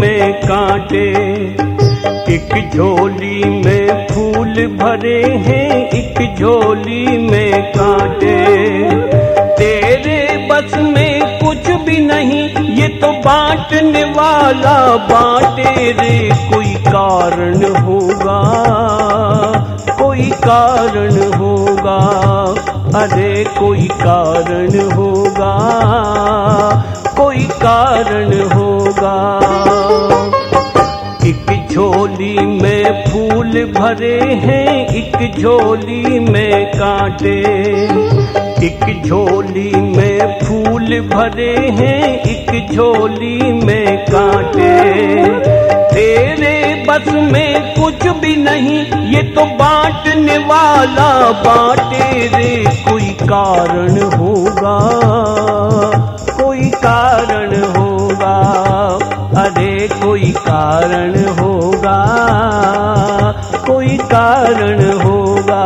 में कांटे, एक झोली में फूल भरे हैं, एक झोली में कांटे। तेरे बस में कुछ भी नहीं, ये तो बांटने वाला बांटे रे, कोई कारण होगा, कोई कारण होगा। अरे कोई कारण होगा, कोई कारण होगा। झोली में फूल भरे हैं, एक झोली में कांटे। एक झोली में फूल भरे हैं, एक झोली में कांटे। तेरे बस में कुछ भी नहीं, ये तो बांटने वाला बांटे रे, कोई कारण कारण होगा।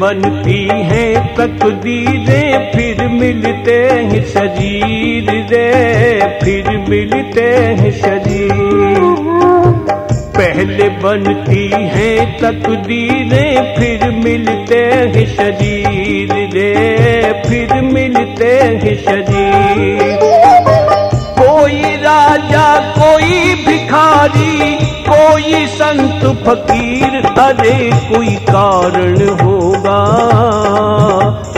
बनती है तकदीरें, फिर मिलते हैं शरीर रे, फिर मिलते हैं शरीर। पहले बनती है तकदीरें, फिर मिलते हैं शरीर रे, फिर मिलते हैं शरीर। कोई राजा, कोई भिखारी कोई संत फकीर, अरे कोई कारण होगा?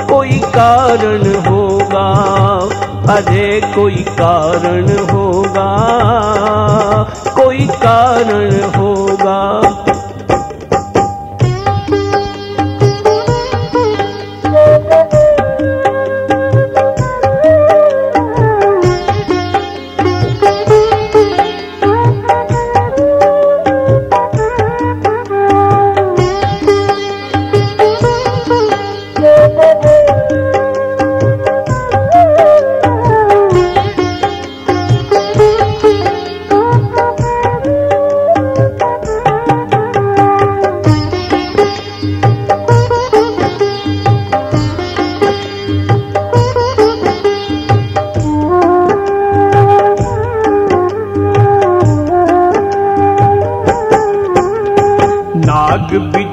कोई कारण होगा? अरे कोई कारण होगा? कोई कारण होगा?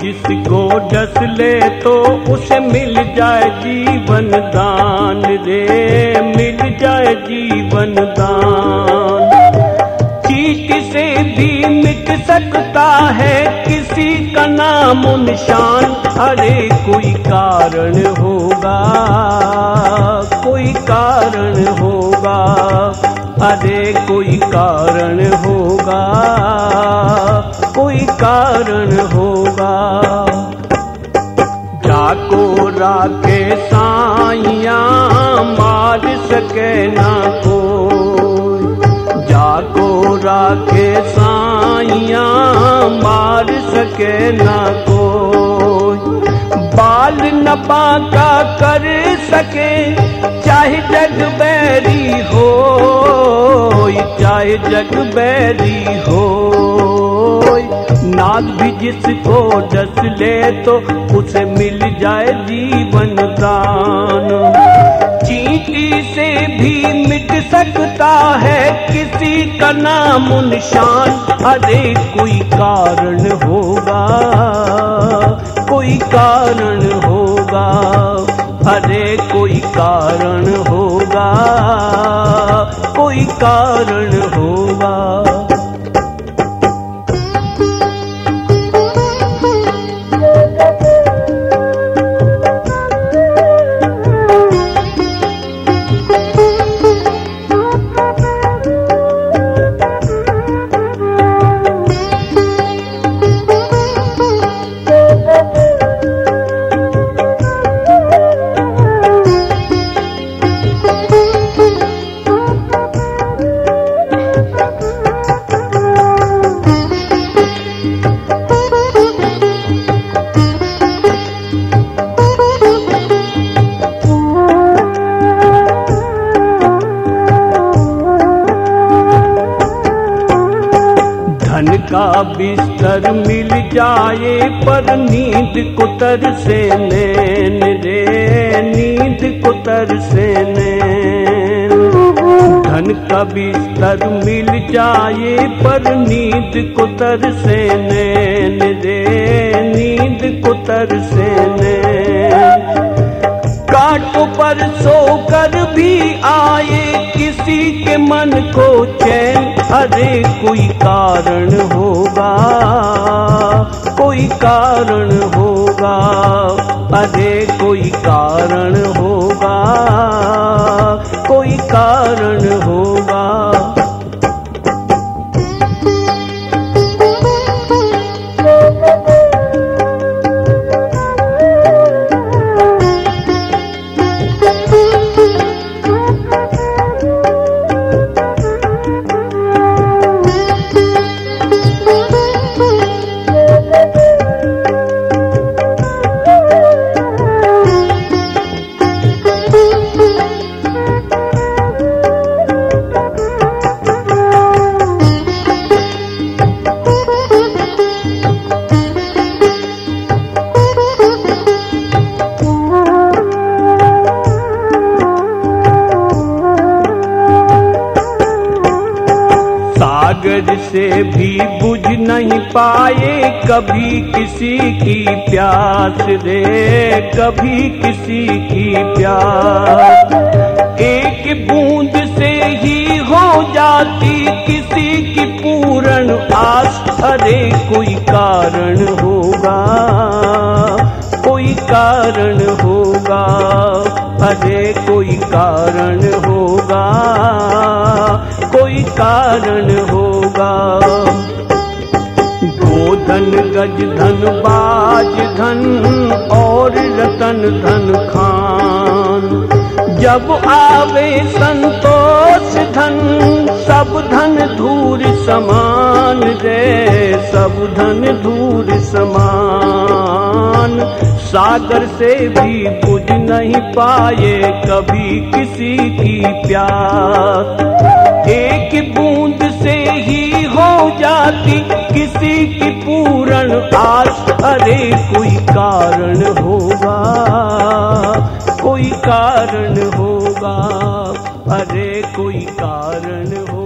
जिसको डस ले तो उसे मिल जाए जीवन दान रे, मिल जाए जीवन दान। चीट से भी मिट सकता है किसी का नाम निशान, अरे कोई कारण होगा, कोई कारण होगा, अरे कोई कारण होगा। कोई कारण होगा। जाको राखे साइया मार सके ना को जाको राखे साइया मार सके ना को बाल न बांका कर सके, चाहे जग बैरी हो चाहे जग बैरी हो नाग भी जिसको डस ले तो उसे मिल जाए जीवन दान। चींटी से भी मिट सकता है किसी का नाम निशान। अरे कोई कारण होगा, कोई कारण होगा। अरे कोई कारण होगा, कोई कारण होगा। बिस्तर मिल जाए पर नींद कुतर से नैन रे, नींद कुतर से नैन। धन का बिस्तर मिल जाए पर नींद कुतर से नैन रे, नींद कुतर से नैन। काटो पर सो कर भी आए किसी के मन को चैन, अरे कोई कारण होगा कोई कारण होगा। अरे सागर से भी बुझ नहीं पाए, कभी किसी की प्यास रे, कभी किसी की प्यास। एक बूंद से ही हो जाती किसी की पूर्ण आस्था रे, कोई कारण होगा गज धन, बाज धन और रतन धन खान। जब आवे संतोष धन, सब धन धूर समान रे, सब धन धूर समान। सागर से भी बुझ नहीं पाए कभी किसी की प्यास एक बूंद जाती किसी की पूरण आस। अरे कोई कारण होगा, कोई कारण होगा। अरे कोई कारण होगा